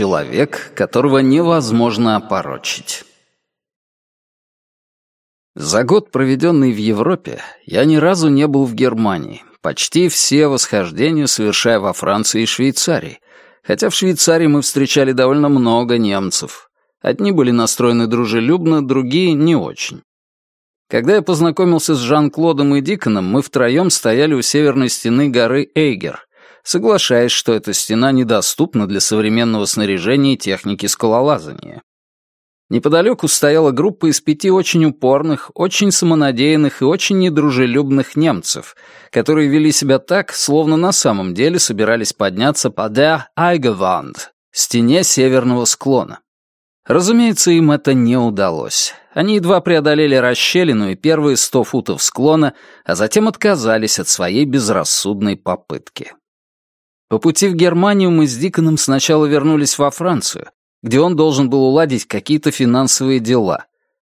Человек, которого невозможно опорочить. За год, проведенный в Европе, я ни разу не был в Германии, почти все восхождения совершая во Франции и Швейцарии, хотя в Швейцарии мы встречали довольно много немцев. Одни были настроены дружелюбно, другие — не очень. Когда я познакомился с Жан-Клодом и Диконом, мы втроем стояли у северной стены горы Эйгер, соглашаясь, что эта стена недоступна для современного снаряжения и техники скалолазания. Неподалеку стояла группа из пяти очень упорных, очень самонадеянных и очень недружелюбных немцев, которые вели себя так, словно на самом деле собирались подняться по der Eigewand, стене северного склона. Разумеется, им это не удалось. Они едва преодолели расщелину и первые сто футов склона, а затем отказались от своей безрассудной попытки. По пути в Германию мы с Диконом сначала вернулись во Францию, где он должен был уладить какие-то финансовые дела.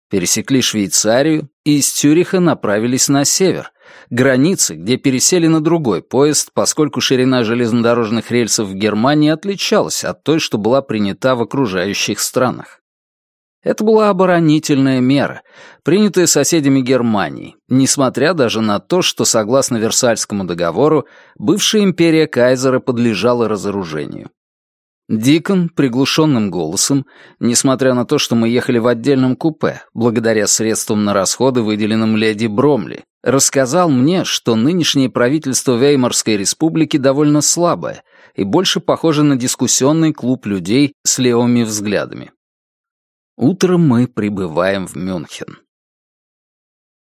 Пересекли Швейцарию и из Цюриха направились на север, границы, где пересели на другой поезд, поскольку ширина железнодорожных рельсов в Германии отличалась от той, что была принята в окружающих странах. Это была оборонительная мера, принятая соседями Германии, несмотря даже на то, что, согласно Версальскому договору, бывшая империя Кайзера подлежала разоружению. Дикон приглушенным голосом, несмотря на то, что мы ехали в отдельном купе, благодаря средствам на расходы, выделенным леди Бромли, рассказал мне, что нынешнее правительство Веймарской республики довольно слабое и больше похоже на дискуссионный клуб людей с левыми взглядами. Утром мы прибываем в Мюнхен.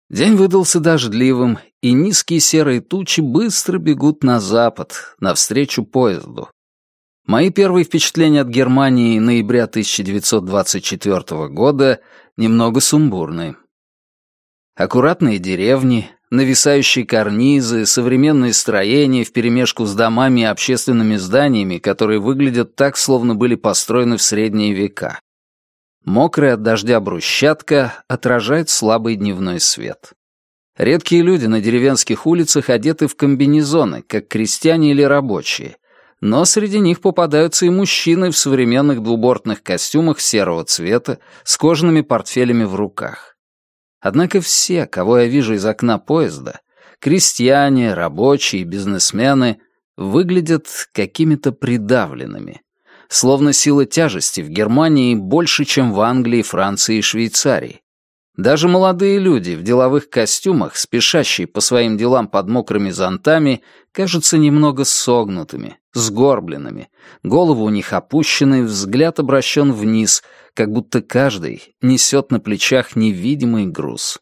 День выдался дождливым, и низкие серые тучи быстро бегут на запад, навстречу поезду. Мои первые впечатления от Германии ноября 1924 года немного сумбурны. Аккуратные деревни, нависающие карнизы, современные строения вперемешку с домами и общественными зданиями, которые выглядят так, словно были построены в средние века. Мокрая от дождя брусчатка отражает слабый дневной свет. Редкие люди на деревенских улицах одеты в комбинезоны, как крестьяне или рабочие, но среди них попадаются и мужчины в современных двубортных костюмах серого цвета с кожаными портфелями в руках. Однако все, кого я вижу из окна поезда, крестьяне, рабочие, бизнесмены, выглядят какими-то придавленными, Словно сила тяжести в Германии больше, чем в Англии, Франции и Швейцарии. Даже молодые люди в деловых костюмах, спешащие по своим делам под мокрыми зонтами, кажутся немного согнутыми, сгорбленными. Голову у них опущены, взгляд обращен вниз, как будто каждый несет на плечах невидимый груз.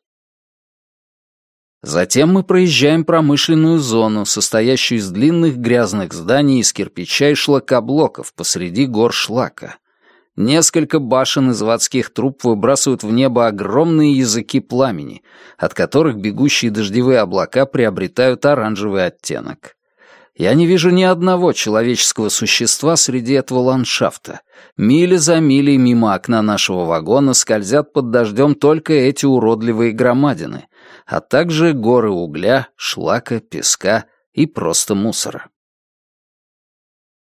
Затем мы проезжаем промышленную зону, состоящую из длинных грязных зданий из кирпича и шлакоблоков посреди гор шлака. Несколько башен из заводских труб выбрасывают в небо огромные языки пламени, от которых бегущие дождевые облака приобретают оранжевый оттенок. Я не вижу ни одного человеческого существа среди этого ландшафта. Мили за милей мимо окна нашего вагона скользят под дождем только эти уродливые громадины, а также горы угля, шлака, песка и просто мусора.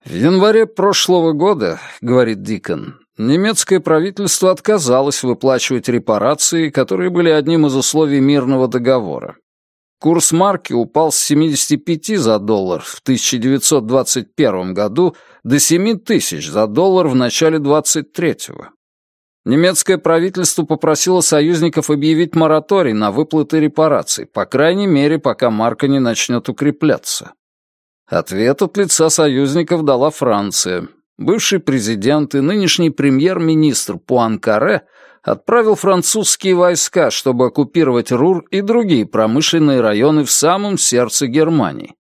«В январе прошлого года, — говорит Дикон, — немецкое правительство отказалось выплачивать репарации, которые были одним из условий мирного договора. Курс марки упал с 75 за доллар в 1921 году до 7 тысяч за доллар в начале 23-го. Немецкое правительство попросило союзников объявить мораторий на выплаты репараций, по крайней мере, пока марка не начнет укрепляться. Ответ от лица союзников дала Франция. Бывший президент и нынешний премьер-министр Пуанкаре отправил французские войска, чтобы оккупировать Рур и другие промышленные районы в самом сердце Германии.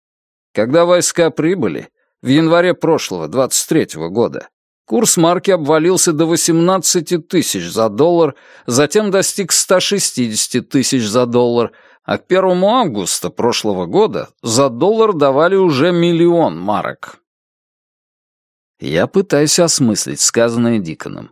Когда войска прибыли, в январе прошлого, 23 -го года, Курс марки обвалился до 18 тысяч за доллар, затем достиг 160 тысяч за доллар, а к 1 августа прошлого года за доллар давали уже миллион марок. Я пытаюсь осмыслить сказанное Диконом.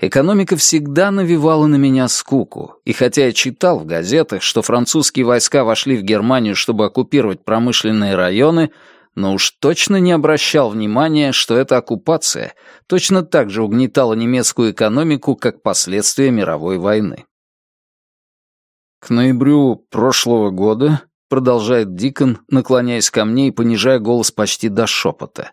Экономика всегда навевала на меня скуку, и хотя я читал в газетах, что французские войска вошли в Германию, чтобы оккупировать промышленные районы, но уж точно не обращал внимания, что эта оккупация точно так же угнетала немецкую экономику, как последствия мировой войны. К ноябрю прошлого года, продолжает Дикон, наклоняясь ко мне и понижая голос почти до шепота,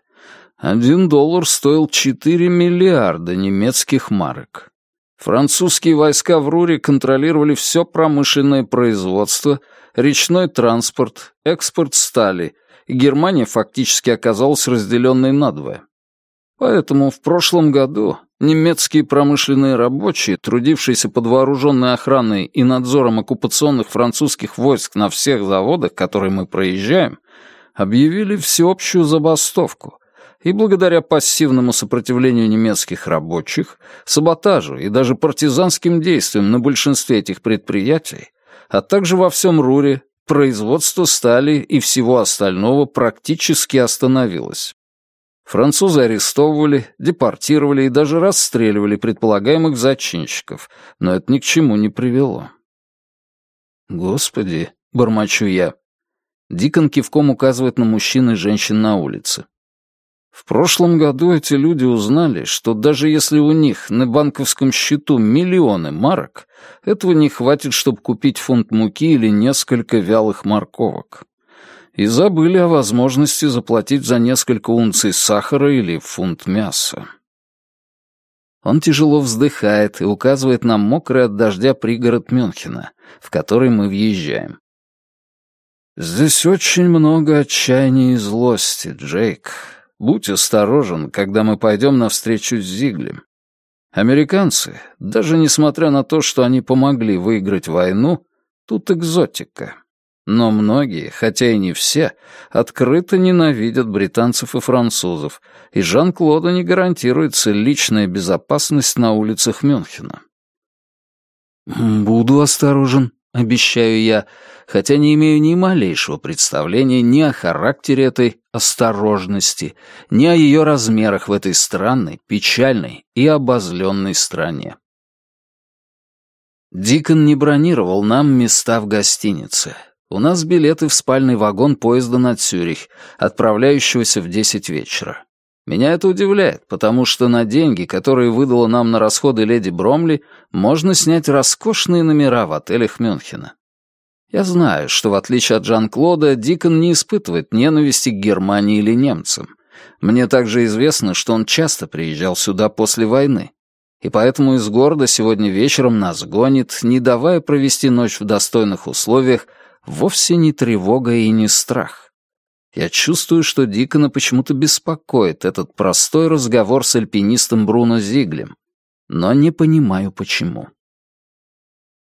один доллар стоил 4 миллиарда немецких марок. Французские войска в Руре контролировали все промышленное производство, речной транспорт, экспорт стали, Германия фактически оказалась разделенной надвое. Поэтому в прошлом году немецкие промышленные рабочие, трудившиеся под вооруженной охраной и надзором оккупационных французских войск на всех заводах, которые мы проезжаем, объявили всеобщую забастовку, и благодаря пассивному сопротивлению немецких рабочих, саботажу и даже партизанским действиям на большинстве этих предприятий, а также во всем Руре, производство стали и всего остального практически остановилось. Французы арестовывали, депортировали и даже расстреливали предполагаемых зачинщиков, но это ни к чему не привело. «Господи», — бормочу я. Дикон кивком указывает на мужчин и женщин на улице. В прошлом году эти люди узнали, что даже если у них на банковском счету миллионы марок, этого не хватит, чтобы купить фунт муки или несколько вялых морковок. И забыли о возможности заплатить за несколько унций сахара или фунт мяса. Он тяжело вздыхает и указывает нам мокрый от дождя пригород Мюнхена, в который мы въезжаем. «Здесь очень много отчаяния и злости, Джейк», Будь осторожен, когда мы пойдем навстречу с Зиглем. Американцы, даже несмотря на то, что они помогли выиграть войну, тут экзотика. Но многие, хотя и не все, открыто ненавидят британцев и французов, и Жан-Клоду не гарантируется личная безопасность на улицах Мюнхена. «Буду осторожен», — обещаю я, хотя не имею ни малейшего представления ни о характере этой осторожности, ни о ее размерах в этой странной, печальной и обозленной стране. Дикон не бронировал нам места в гостинице. У нас билеты в спальный вагон поезда на Цюрих, отправляющегося в десять вечера. Меня это удивляет, потому что на деньги, которые выдала нам на расходы леди Бромли, можно снять роскошные номера в отелях Мюнхена. Я знаю, что в отличие от Жан-Клода, Дикон не испытывает ненависти к Германии или немцам. Мне также известно, что он часто приезжал сюда после войны. И поэтому из города сегодня вечером нас гонит, не давая провести ночь в достойных условиях, вовсе не тревога и не страх. Я чувствую, что Дикона почему-то беспокоит этот простой разговор с альпинистом Бруно Зиглем, но не понимаю, почему.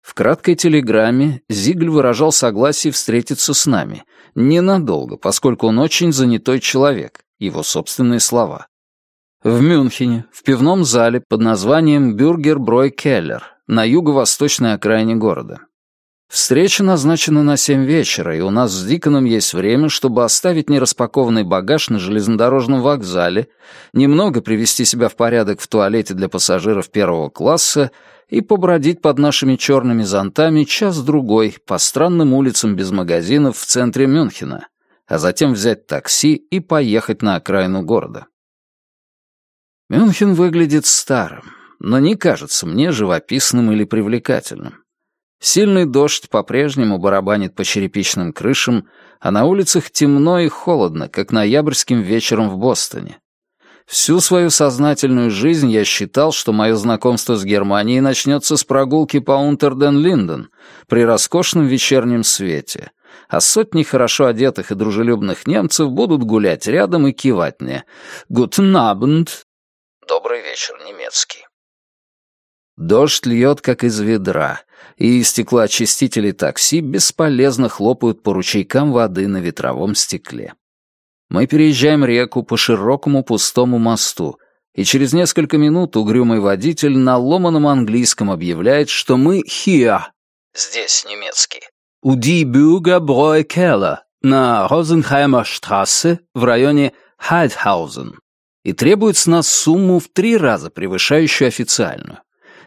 В краткой телеграмме Зигль выражал согласие встретиться с нами. Ненадолго, поскольку он очень занятой человек, его собственные слова. В Мюнхене, в пивном зале под названием «Бюргер Брой Келлер» на юго-восточной окраине города. Встреча назначена на семь вечера, и у нас с Диконом есть время, чтобы оставить нераспакованный багаж на железнодорожном вокзале, немного привести себя в порядок в туалете для пассажиров первого класса и побродить под нашими черными зонтами час-другой по странным улицам без магазинов в центре Мюнхена, а затем взять такси и поехать на окраину города. Мюнхен выглядит старым, но не кажется мне живописным или привлекательным. Сильный дождь по-прежнему барабанит по черепичным крышам, а на улицах темно и холодно, как ноябрьским вечером в Бостоне. Всю свою сознательную жизнь я считал, что мое знакомство с Германией начнется с прогулки по Унтерден-Линден при роскошном вечернем свете, а сотни хорошо одетых и дружелюбных немцев будут гулять рядом и кивать мне «Guten Abend!» «Добрый вечер, немецкий». Дождь льет, как из ведра, и стеклоочистители такси бесполезно хлопают по ручейкам воды на ветровом стекле. Мы переезжаем реку по широкому пустому мосту, и через несколько минут угрюмый водитель на ломаном английском объявляет, что мы here. Здесь немецкий. У Die Bürger Bräu на Розенхаймер штрассе в районе Хальдхаузен и требует с нас сумму в три раза превышающую официальную.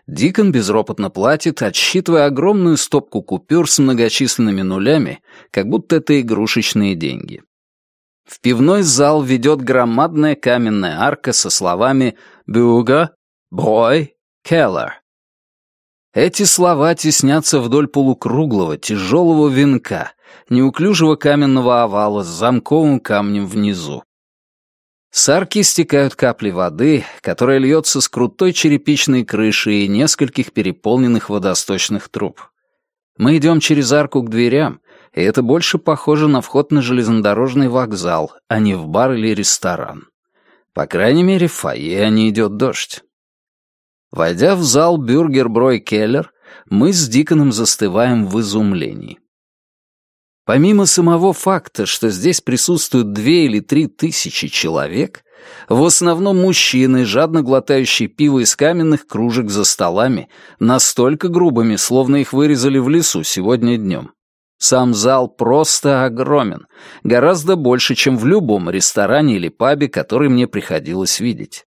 Дикон безропотно платит, отсчитывая огромную стопку купюр с многочисленными нулями, как будто это игрушечные деньги. В пивной зал ведет громадная каменная арка со словами «Бюга», «Брой», «Келлер». Эти слова теснятся вдоль полукруглого, тяжелого венка, неуклюжего каменного овала с замковым камнем внизу. С арки стекают капли воды, которая льется с крутой черепичной крыши и нескольких переполненных водосточных труб. Мы идем через арку к дверям, и это больше похоже на вход на железнодорожный вокзал, а не в бар или ресторан. По крайней мере, в фойе не идет дождь. Войдя в зал Бюргер-Брой Келлер, мы с Диконом застываем в изумлении. Помимо самого факта, что здесь присутствуют две или три тысячи человек, в основном мужчины, жадно глотающие пиво из каменных кружек за столами, настолько грубыми, словно их вырезали в лесу сегодня днем. Сам зал просто огромен, гораздо больше, чем в любом ресторане или пабе, который мне приходилось видеть.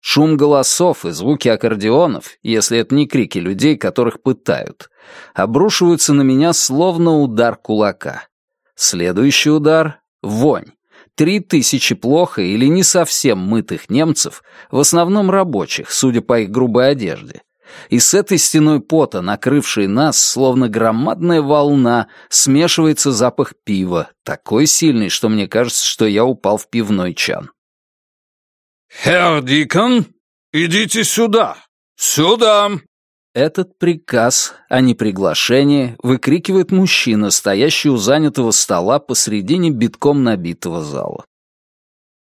Шум голосов и звуки аккордеонов, если это не крики людей, которых пытают, обрушиваются на меня словно удар кулака. Следующий удар — вонь. Три тысячи плохо или не совсем мытых немцев, в основном рабочих, судя по их грубой одежде. И с этой стеной пота, накрывшей нас, словно громадная волна, смешивается запах пива, такой сильный, что мне кажется, что я упал в пивной чан. «Herr Дикон, идите сюда! Сюда!» Этот приказ, а не приглашение, выкрикивает мужчина, стоящий у занятого стола посредине битком набитого зала.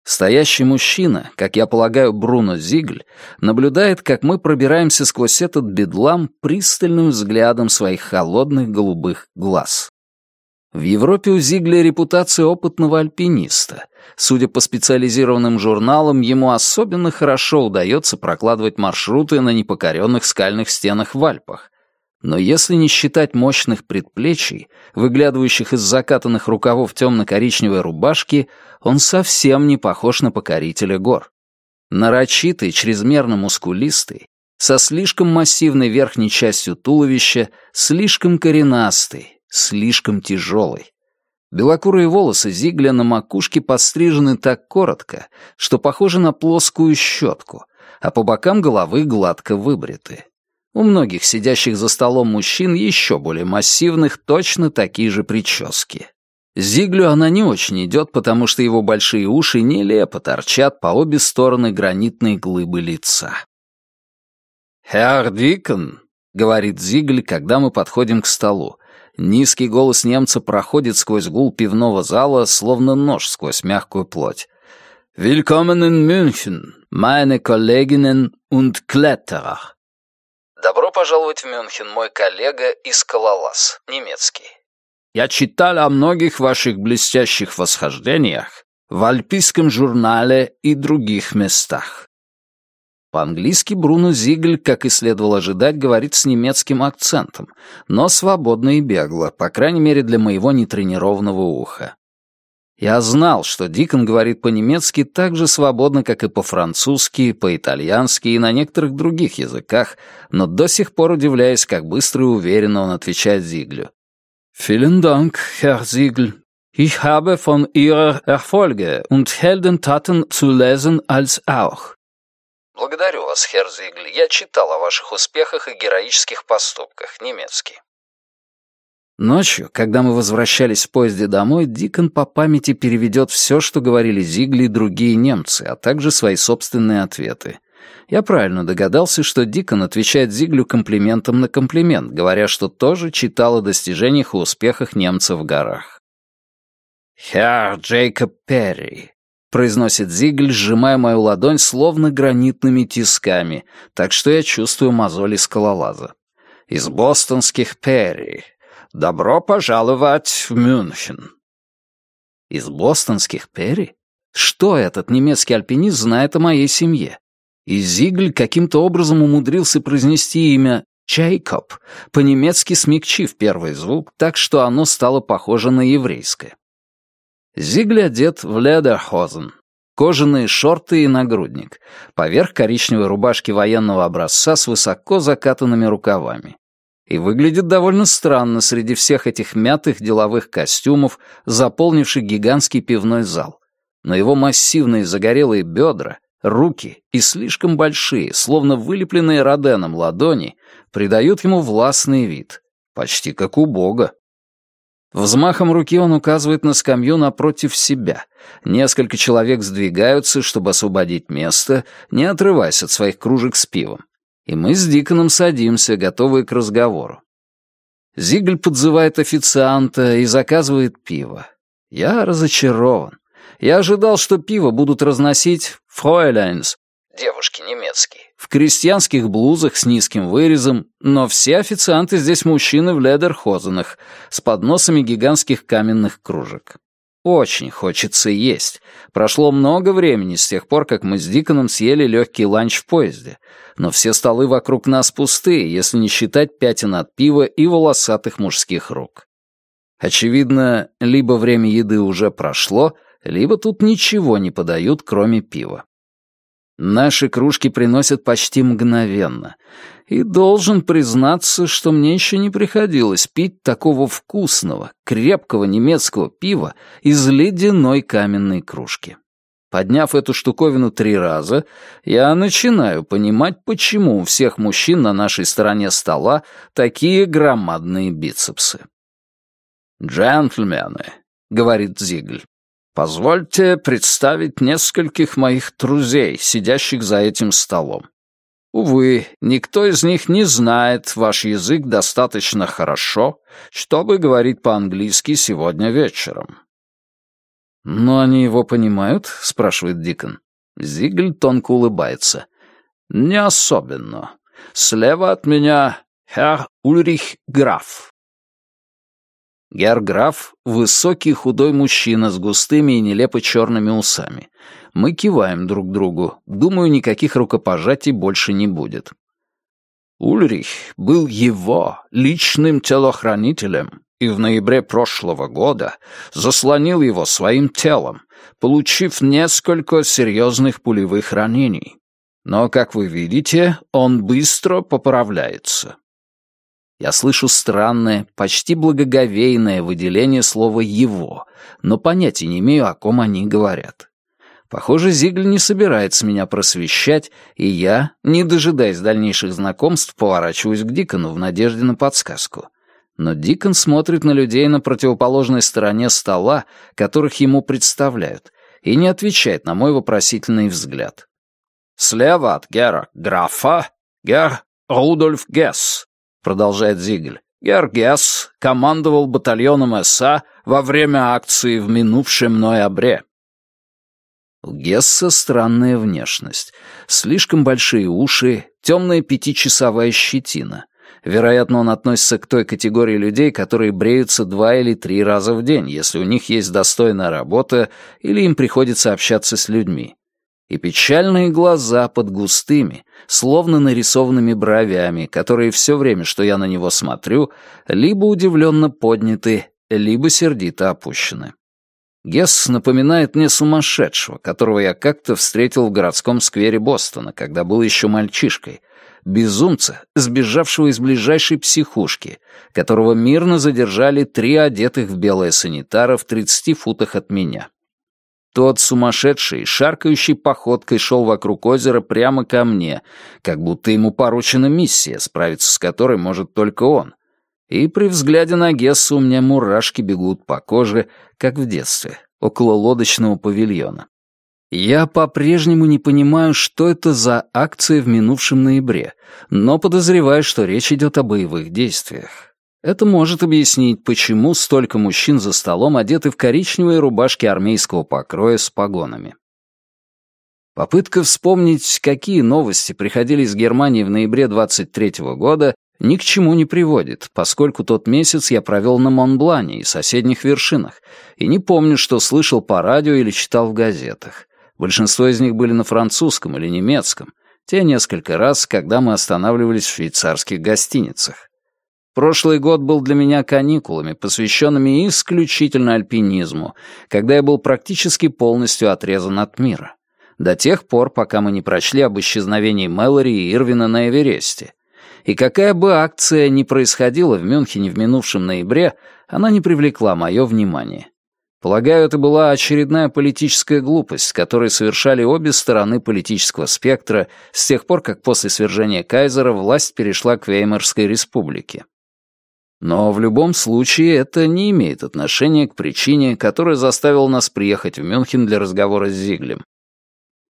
Стоящий мужчина, как я полагаю, Бруно Зигль, наблюдает, как мы пробираемся сквозь этот бедлам пристальным взглядом своих холодных голубых глаз. В Европе у Зигля репутация опытного альпиниста. Судя по специализированным журналам, ему особенно хорошо удается прокладывать маршруты на непокоренных скальных стенах в Альпах. Но если не считать мощных предплечий, выглядывающих из закатанных рукавов темно-коричневой рубашки, он совсем не похож на покорителя гор. Нарочитый, чрезмерно мускулистый, со слишком массивной верхней частью туловища, слишком коренастый, слишком тяжелый. Белокурые волосы Зигля на макушке подстрижены так коротко, что похожи на плоскую щетку, а по бокам головы гладко выбриты. У многих сидящих за столом мужчин еще более массивных точно такие же прически. Зиглю она не очень идет, потому что его большие уши нелепо торчат по обе стороны гранитной глыбы лица. «Herr Дикон», — говорит Зигль, когда мы подходим к столу, Низкий голос немца проходит сквозь гул пивного зала, словно нож сквозь мягкую плоть. «Willkommen in München, meine Kolleginnen und Kletterer». «Добро пожаловать в Мюнхен, мой коллега и скалолаз, немецкий». «Я читал о многих ваших блестящих восхождениях в альпийском журнале и других местах. По-английски Бруно Зигль, как и следовало ожидать, говорит с немецким акцентом, но свободно и бегло, по крайней мере для моего нетренированного уха. Я знал, что Дикон говорит по-немецки так же свободно, как и по-французски, по-итальянски и на некоторых других языках, но до сих пор удивляюсь, как быстро и уверенно он отвечает Зиглю. «Vielen Dank, Herr Ziegl. Ich habe von Ihrer Erfolge und Heldentaten zu lesen als auch. Благодарю вас, Херзигль. Я читал о ваших успехах и героических поступках. Немецкий. Ночью, когда мы возвращались в поезде домой, Дикон по памяти переведет все, что говорили Зигли и другие немцы, а также свои собственные ответы. Я правильно догадался, что Дикон отвечает Зиглю комплиментом на комплимент, говоря, что тоже читал о достижениях и успехах немцев в горах. «Херр Джейкоб Перри, — произносит Зигль, сжимая мою ладонь словно гранитными тисками, так что я чувствую мозоли скалолаза. «Из бостонских Перри. Добро пожаловать в Мюнхен». «Из бостонских Перри? Что этот немецкий альпинист знает о моей семье?» И Зигль каким-то образом умудрился произнести имя Чайкоп, по-немецки смягчив первый звук, так что оно стало похоже на еврейское. Зигли одет в ледерхозен, кожаные шорты и нагрудник, поверх коричневой рубашки военного образца с высоко закатанными рукавами. И выглядит довольно странно среди всех этих мятых деловых костюмов, заполнивших гигантский пивной зал. Но его массивные загорелые бедра, руки и слишком большие, словно вылепленные Роденом ладони, придают ему властный вид, почти как у бога. Взмахом руки он указывает на скамью напротив себя. Несколько человек сдвигаются, чтобы освободить место, не отрываясь от своих кружек с пивом. И мы с Диконом садимся, готовые к разговору. Зигль подзывает официанта и заказывает пиво. Я разочарован. Я ожидал, что пиво будут разносить «фройляйнс», девушки немецкие, в крестьянских блузах с низким вырезом, но все официанты здесь мужчины в ледерхозенах с подносами гигантских каменных кружек. Очень хочется есть. Прошло много времени с тех пор, как мы с Диконом съели легкий ланч в поезде, но все столы вокруг нас пустые, если не считать пятен от пива и волосатых мужских рук. Очевидно, либо время еды уже прошло, либо тут ничего не подают, кроме пива. Наши кружки приносят почти мгновенно. И должен признаться, что мне еще не приходилось пить такого вкусного, крепкого немецкого пива из ледяной каменной кружки. Подняв эту штуковину три раза, я начинаю понимать, почему у всех мужчин на нашей стороне стола такие громадные бицепсы. «Джентльмены», — говорит Зигль, Позвольте представить нескольких моих друзей, сидящих за этим столом. Увы, никто из них не знает ваш язык достаточно хорошо, чтобы говорить по-английски сегодня вечером». «Но они его понимают?» — спрашивает Дикон. Зигль тонко улыбается. «Не особенно. Слева от меня Herr Ульрих Граф, Герграф — высокий худой мужчина с густыми и нелепо черными усами. Мы киваем друг другу. Думаю, никаких рукопожатий больше не будет. Ульрих был его личным телохранителем и в ноябре прошлого года заслонил его своим телом, получив несколько серьезных пулевых ранений. Но, как вы видите, он быстро поправляется. Я слышу странное, почти благоговейное выделение слова «его», но понятия не имею, о ком они говорят. Похоже, Зигль не собирается меня просвещать, и я, не дожидаясь дальнейших знакомств, поворачиваюсь к Дикону в надежде на подсказку. Но Дикон смотрит на людей на противоположной стороне стола, которых ему представляют, и не отвечает на мой вопросительный взгляд. «Слева от Гера графа Гер Рудольф Гесс, продолжает Зигль. Гергес командовал батальоном СА во время акции в минувшем ноябре. У Гесса странная внешность. Слишком большие уши, темная пятичасовая щетина. Вероятно, он относится к той категории людей, которые бреются два или три раза в день, если у них есть достойная работа или им приходится общаться с людьми и печальные глаза под густыми, словно нарисованными бровями, которые все время, что я на него смотрю, либо удивленно подняты, либо сердито опущены. Гесс напоминает мне сумасшедшего, которого я как-то встретил в городском сквере Бостона, когда был еще мальчишкой, безумца, сбежавшего из ближайшей психушки, которого мирно задержали три одетых в белое санитара в 30 футах от меня. Тот сумасшедший, шаркающей походкой шел вокруг озера прямо ко мне, как будто ему поручена миссия, справиться с которой может только он. И при взгляде на Гесса у меня мурашки бегут по коже, как в детстве, около лодочного павильона. Я по-прежнему не понимаю, что это за акция в минувшем ноябре, но подозреваю, что речь идет о боевых действиях. Это может объяснить, почему столько мужчин за столом одеты в коричневые рубашки армейского покроя с погонами. Попытка вспомнить, какие новости приходили из Германии в ноябре 23 -го года, ни к чему не приводит, поскольку тот месяц я провел на Монблане и соседних вершинах, и не помню, что слышал по радио или читал в газетах. Большинство из них были на французском или немецком, те несколько раз, когда мы останавливались в швейцарских гостиницах. Прошлый год был для меня каникулами, посвященными исключительно альпинизму, когда я был практически полностью отрезан от мира. До тех пор, пока мы не прочли об исчезновении Мэлори и Ирвина на Эвересте. И какая бы акция ни происходила в Мюнхене в минувшем ноябре, она не привлекла мое внимание. Полагаю, это была очередная политическая глупость, которую совершали обе стороны политического спектра с тех пор, как после свержения Кайзера власть перешла к Веймарской республике. Но в любом случае это не имеет отношения к причине, которая заставила нас приехать в Мюнхен для разговора с Зиглем.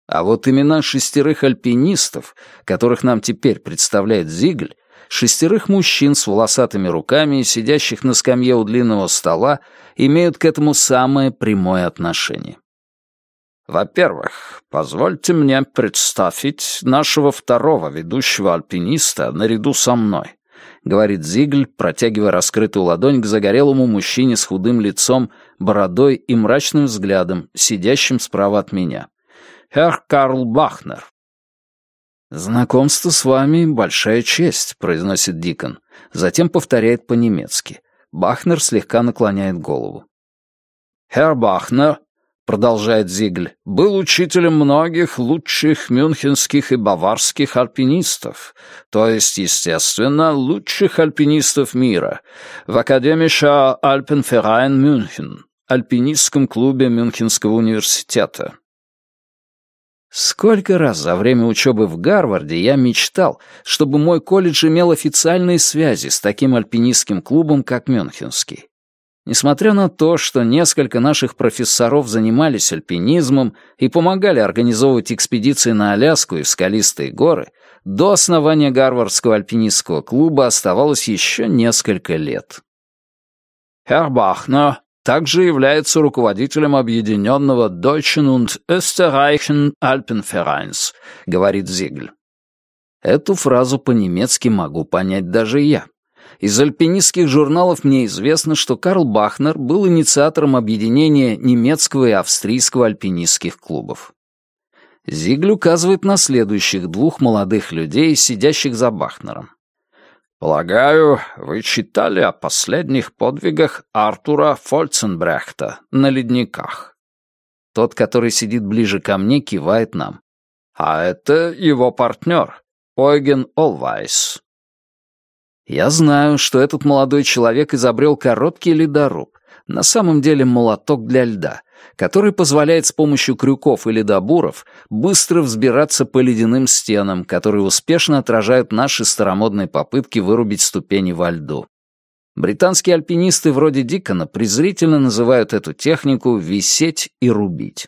А вот имена шестерых альпинистов, которых нам теперь представляет Зигль, шестерых мужчин с волосатыми руками, сидящих на скамье у длинного стола, имеют к этому самое прямое отношение. Во-первых, позвольте мне представить нашего второго ведущего альпиниста наряду со мной, говорит Зигль, протягивая раскрытую ладонь к загорелому мужчине с худым лицом, бородой и мрачным взглядом, сидящим справа от меня. Herr Карл Бахнер, «Знакомство с вами — большая честь», — произносит Дикон. Затем повторяет по-немецки. Бахнер слегка наклоняет голову. «Herr Бахнер», — продолжает Зигль, — «был учителем многих лучших мюнхенских и баварских альпинистов, то есть, естественно, лучших альпинистов мира, в Академиша Альпенферайн Мюнхен, альпинистском клубе Мюнхенского университета. Сколько раз за время учебы в Гарварде я мечтал, чтобы мой колледж имел официальные связи с таким альпинистским клубом, как Мюнхенский. Несмотря на то, что несколько наших профессоров занимались альпинизмом и помогали организовывать экспедиции на Аляску и в скалистые горы, до основания Гарвардского альпинистского клуба оставалось еще несколько лет. «Herr Bachner, также является руководителем объединенного Deutschen und Österreichischen Alpenvereins, говорит Зигль. Эту фразу по-немецки могу понять даже я. Из альпинистских журналов мне известно, что Карл Бахнер был инициатором объединения немецкого и австрийского альпинистских клубов. Зигль указывает на следующих двух молодых людей, сидящих за Бахнером. Полагаю, вы читали о последних подвигах Артура Фольценбрехта на ледниках. Тот, который сидит ближе ко мне, кивает нам. А это его партнер, Ойген Олвайс. Я знаю, что этот молодой человек изобрел короткий ледоруб, на самом деле молоток для льда, который позволяет с помощью крюков или добуров быстро взбираться по ледяным стенам, которые успешно отражают наши старомодные попытки вырубить ступени во льду. Британские альпинисты вроде Дикона презрительно называют эту технику «висеть и рубить».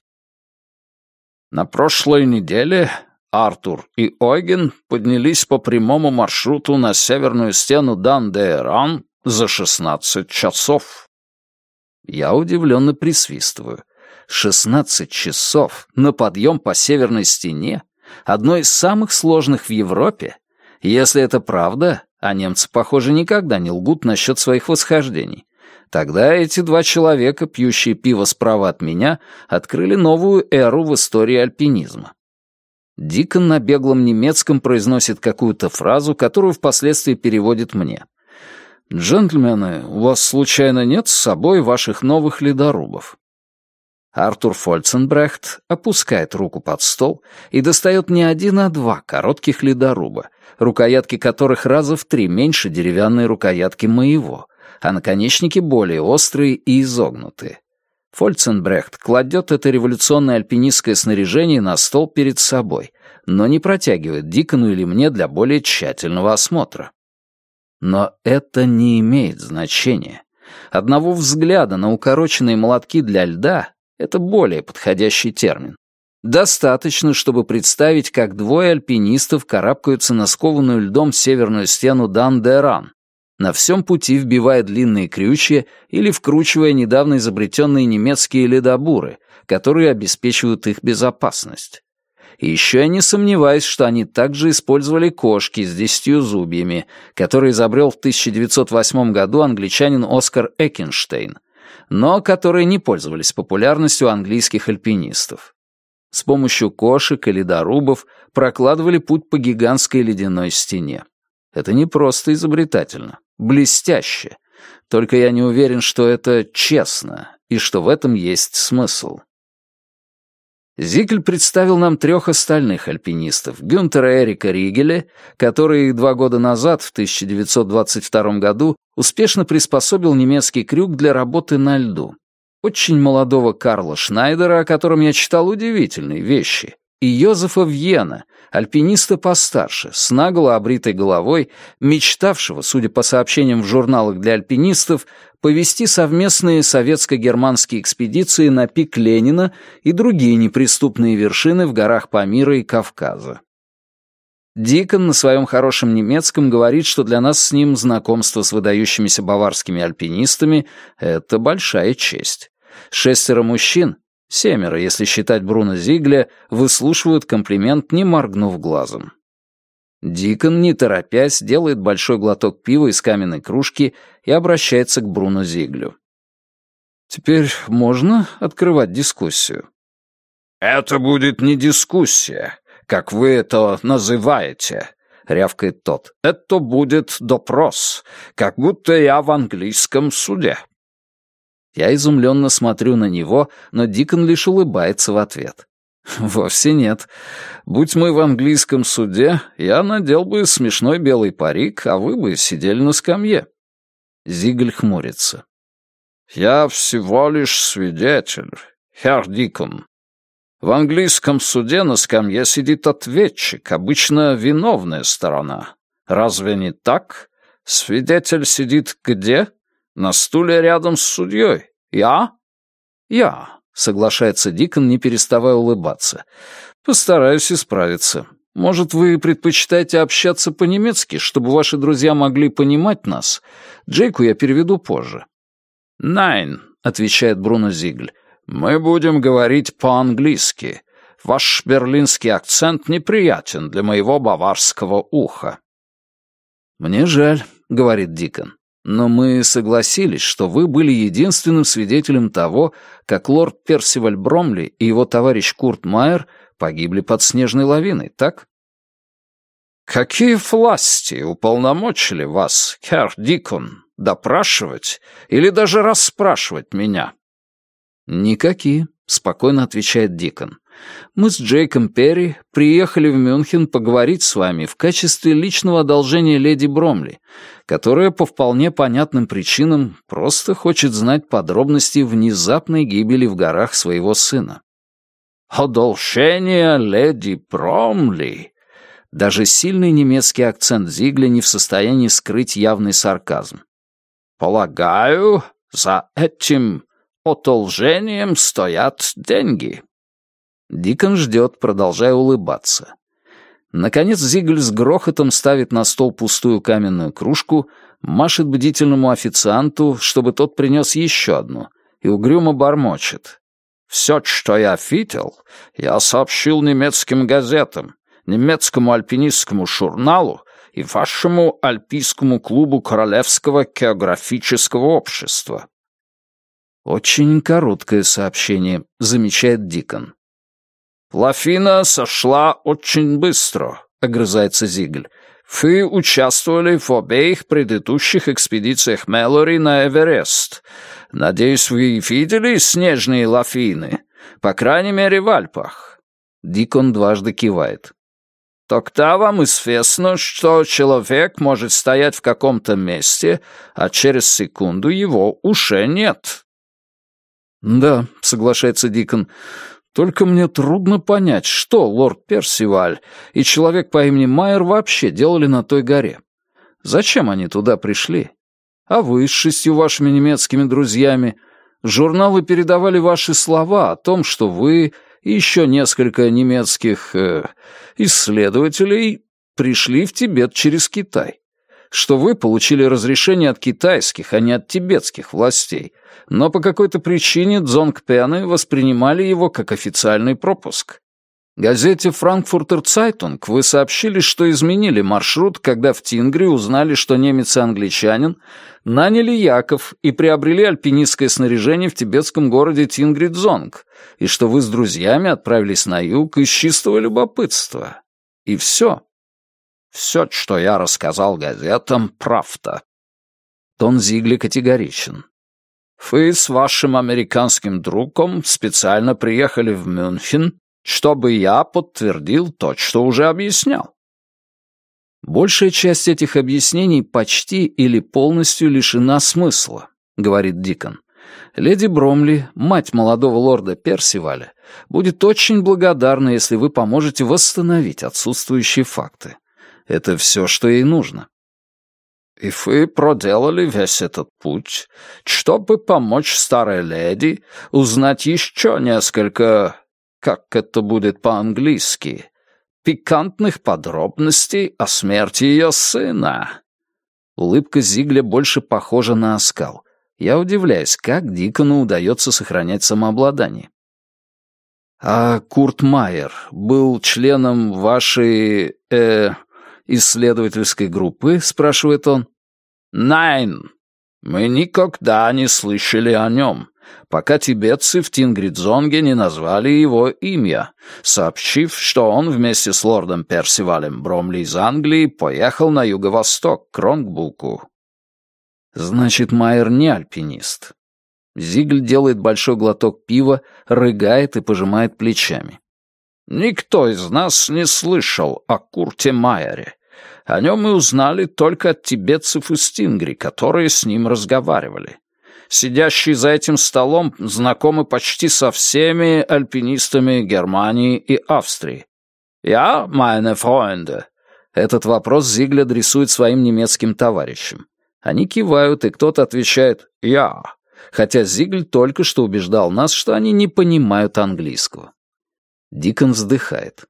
На прошлой неделе Артур и Ойген поднялись по прямому маршруту на северную стену Дан-де-Эран за 16 часов. Я удивленно присвистываю. 16 часов на подъем по северной стене, одной из самых сложных в Европе. Если это правда, а немцы, похоже, никогда не лгут насчет своих восхождений, тогда эти два человека, пьющие пиво справа от меня, открыли новую эру в истории альпинизма. Дикон на беглом немецком произносит какую-то фразу, которую впоследствии переводит мне. «Джентльмены, у вас случайно нет с собой ваших новых ледорубов?» Артур Фольценбрехт опускает руку под стол и достает не один, а два коротких ледоруба, рукоятки которых раза в три меньше деревянной рукоятки моего, а наконечники более острые и изогнутые. Фольценбрехт кладет это революционное альпинистское снаряжение на стол перед собой, но не протягивает Дикону или мне для более тщательного осмотра. Но это не имеет значения. Одного взгляда на укороченные молотки для льда — это более подходящий термин. Достаточно, чтобы представить, как двое альпинистов карабкаются на скованную льдом северную стену Дан-де-Ран, на всем пути вбивая длинные крючья или вкручивая недавно изобретенные немецкие ледобуры, которые обеспечивают их безопасность. И еще я не сомневаюсь, что они также использовали кошки с десятью зубьями, которые изобрел в 1908 году англичанин Оскар Экинштейн, но которые не пользовались популярностью английских альпинистов. С помощью кошек и ледорубов прокладывали путь по гигантской ледяной стене. Это не просто изобретательно, блестяще. Только я не уверен, что это честно и что в этом есть смысл. Зикль представил нам трех остальных альпинистов. Гюнтера Эрика Ригеля, который два года назад, в 1922 году, успешно приспособил немецкий крюк для работы на льду. Очень молодого Карла Шнайдера, о котором я читал удивительные вещи. И Йозефа Вьена, альпиниста постарше, с наголо обритой головой, мечтавшего, судя по сообщениям в журналах для альпинистов, повести совместные советско-германские экспедиции на пик Ленина и другие неприступные вершины в горах Памира и Кавказа. Дикон на своем хорошем немецком говорит, что для нас с ним знакомство с выдающимися баварскими альпинистами — это большая честь. Шестеро мужчин, семеро, если считать Бруно Зигля, выслушивают комплимент, не моргнув глазом. Дикон, не торопясь, делает большой глоток пива из каменной кружки и обращается к Бруно Зиглю. «Теперь можно открывать дискуссию?» «Это будет не дискуссия, как вы это называете», — рявкает тот. «Это будет допрос, как будто я в английском суде». Я изумленно смотрю на него, но Дикон лишь улыбается в ответ. «Вовсе нет. Будь мы в английском суде, я надел бы смешной белый парик, а вы бы сидели на скамье». Зигль хмурится. «Я всего лишь свидетель, Херр Дикон. В английском суде на скамье сидит ответчик, обычно виновная сторона. Разве не так? Свидетель сидит где? На стуле рядом с судьей. Я? Я, соглашается Дикон, не переставая улыбаться. Постараюсь исправиться. Может, вы предпочитаете общаться по-немецки, чтобы ваши друзья могли понимать нас? Джейку я переведу позже. «Найн», — отвечает Бруно Зигль. «Мы будем говорить по-английски. Ваш берлинский акцент неприятен для моего баварского уха». «Мне жаль», — говорит Дикон. «Но мы согласились, что вы были единственным свидетелем того, как лорд Персиваль Бромли и его товарищ Курт Майер погибли под снежной лавиной, так?» «Какие власти уполномочили вас, Херр Дикон, допрашивать или даже расспрашивать меня?» «Никакие», — спокойно отвечает Дикон. «Мы с Джейком Перри приехали в Мюнхен поговорить с вами в качестве личного одолжения леди Бромли, которая по вполне понятным причинам просто хочет знать подробности внезапной гибели в горах своего сына». «Одолжение леди Бромли!» Даже сильный немецкий акцент Зигля не в состоянии скрыть явный сарказм. «Полагаю, за этим одолжением стоят деньги». Дикон ждет, продолжая улыбаться. Наконец Зигль с грохотом ставит на стол пустую каменную кружку, машет бдительному официанту, чтобы тот принес еще одну, и угрюмо бормочет. «Все, что я видел, я сообщил немецким газетам, немецкому альпинистскому журналу и вашему альпийскому клубу Королевского географического общества». «Очень короткое сообщение», — замечает Дикон. «Лафина сошла очень быстро», — огрызается Зигль. «Вы участвовали в обеих предыдущих экспедициях Мэлори на Эверест. Надеюсь, вы видели снежные лафины? По крайней мере, в Альпах». Дикон дважды кивает. Тогда вам известно, что человек может стоять в каком-то месте, а через секунду его уже нет. Да, соглашается Дикон. Только мне трудно понять, что лорд Персиваль и человек по имени Майер вообще делали на той горе. Зачем они туда пришли? А вы с шестью вашими немецкими друзьями? Журналы передавали ваши слова о том, что вы и еще несколько немецких э, исследователей пришли в Тибет через Китай. Что вы получили разрешение от китайских, а не от тибетских властей, но по какой-то причине дзонгпены воспринимали его как официальный пропуск. Газете «Франкфуртер Цайтунг» вы сообщили, что изменили маршрут, когда в Тингре узнали, что немец и англичанин наняли яков и приобрели альпинистское снаряжение в тибетском городе Тингридзонг, и что вы с друзьями отправились на юг из чистого любопытства. И все. Все, что я рассказал газетам, правда. Тон Зигли категоричен. Вы с вашим американским другом специально приехали в Мюнхен чтобы я подтвердил то, что уже объяснял. Большая часть этих объяснений почти или полностью лишена смысла, говорит Дикон. Леди Бромли, мать молодого лорда Персиваля, будет очень благодарна, если вы поможете восстановить отсутствующие факты. Это все, что ей нужно. И вы проделали весь этот путь, чтобы помочь старой леди узнать еще несколько, как это будет по-английски, пикантных подробностей о смерти ее сына. Улыбка Зигля больше похожа на оскал. Я удивляюсь, как Дикону удается сохранять самообладание. «А Курт Майер был членом вашей... э исследовательской группы?» — спрашивает он. «Найн. Мы никогда не слышали о нем, пока тибетцы в Тингридзонге не назвали его имя, сообщив, что он вместе с лордом Персивалем Бромли из Англии поехал на юго-восток, к Ронгбуку». «Значит, Майер не альпинист». Зигль делает большой глоток пива, рыгает и пожимает плечами. «Никто из нас не слышал о Курте Майере. О нем мы узнали только от тибетцев из Тингри, которые с ним разговаривали. Сидящие за этим столом знакомы почти со всеми альпинистами Германии и Австрии. Я, meine Freunde. Этот вопрос Зигль адресует своим немецким товарищам. Они кивают, и кто-то отвечает «Я», хотя Зигль только что убеждал нас, что они не понимают английского. Дикон вздыхает.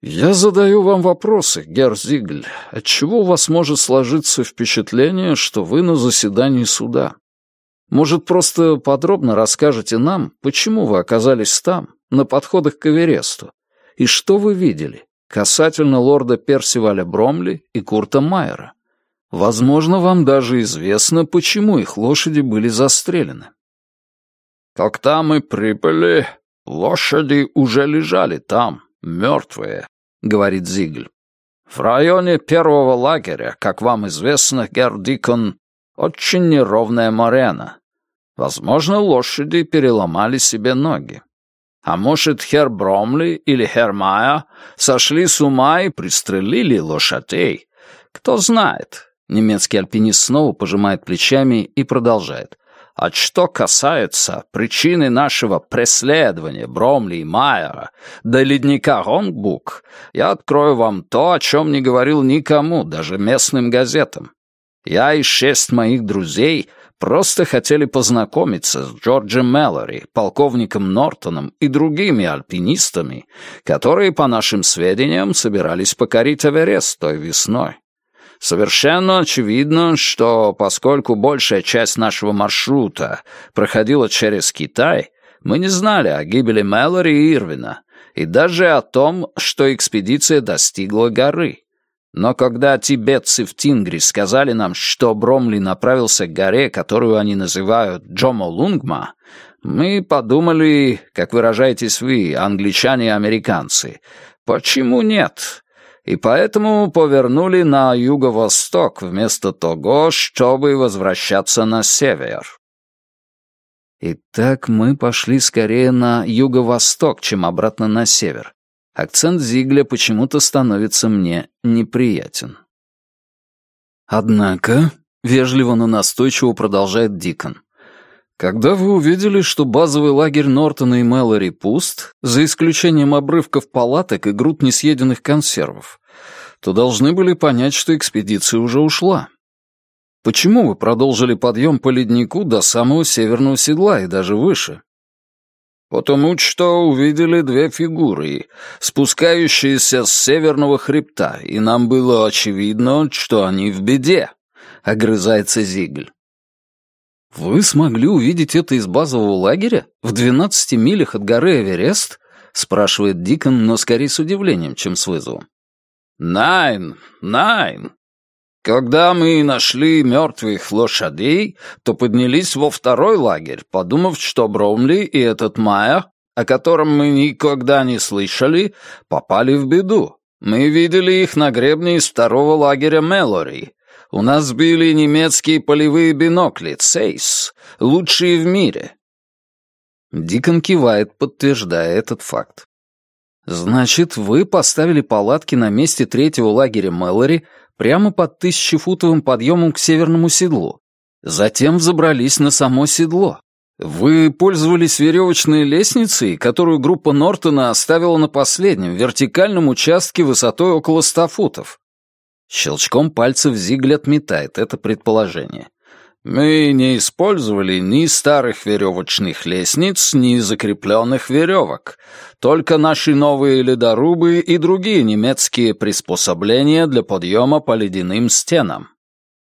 «Я задаю вам вопросы, Герр Зигль. Отчего у вас может сложиться впечатление, что вы на заседании суда? Может, просто подробно расскажете нам, почему вы оказались там, на подходах к Эвересту, и что вы видели касательно лорда Персиваля Бромли и Курта Майера? Возможно, вам даже известно, почему их лошади были застрелены». «Когда мы прибыли, лошади уже лежали там», мертвые», — говорит Зигль. «В районе первого лагеря, как вам известно, Гердикон, очень неровная морена. Возможно, лошади переломали себе ноги. А может, Хер Бромли или Хер Майя сошли с ума и пристрелили лошадей? Кто знает». Немецкий альпинист снова пожимает плечами и продолжает. А что касается причины нашего преследования Бромли и Майера до ледника Ронгбук, я открою вам то, о чем не говорил никому, даже местным газетам. Я и шесть моих друзей просто хотели познакомиться с Джорджем Мэллори, полковником Нортоном и другими альпинистами, которые, по нашим сведениям, собирались покорить Эверест той весной. Совершенно очевидно, что поскольку большая часть нашего маршрута проходила через Китай, мы не знали о гибели Мэлори и Ирвина, и даже о том, что экспедиция достигла горы. Но когда тибетцы в Тингри сказали нам, что Бромли направился к горе, которую они называют Джомолунгма, мы подумали, как выражаетесь вы, англичане и американцы, почему нет? И поэтому повернули на юго-восток вместо того, чтобы возвращаться на север. Итак, мы пошли скорее на юго-восток, чем обратно на север. Акцент Зигля почему-то становится мне неприятен. Однако, вежливо, но настойчиво продолжает Дикон, когда вы увидели, что базовый лагерь Нортона и Мэлори пуст, за исключением обрывков палаток и груд несъеденных консервов, то должны были понять, что экспедиция уже ушла. Почему вы продолжили подъем по леднику до самого северного седла и даже выше? Потому что увидели две фигуры, спускающиеся с северного хребта, и нам было очевидно, что они в беде, — огрызается Зигль. «Вы смогли увидеть это из базового лагеря? В двенадцати милях от горы Эверест?» — спрашивает Дикон, но скорее с удивлением, чем с вызовом. «Найн, найн. Когда мы нашли мертвых лошадей, то поднялись во второй лагерь, подумав, что Бромли и этот Майя, о котором мы никогда не слышали, попали в беду. Мы видели их на гребне из второго лагеря Мелори, у нас были немецкие полевые бинокли «Цейс», лучшие в мире. Дикон кивает, подтверждая этот факт. «Значит, вы поставили палатки на месте третьего лагеря Мэлори прямо под тысячефутовым подъемом к северному седлу. Затем взобрались на само седло. Вы пользовались веревочной лестницей, которую группа Нортона оставила на последнем, вертикальном участке высотой около ста футов. Щелчком пальцев Зигль отметает это предположение. Мы не использовали ни старых веревочных лестниц, ни закрепленных веревок. Только наши новые ледорубы и другие немецкие приспособления для подъема по ледяным стенам.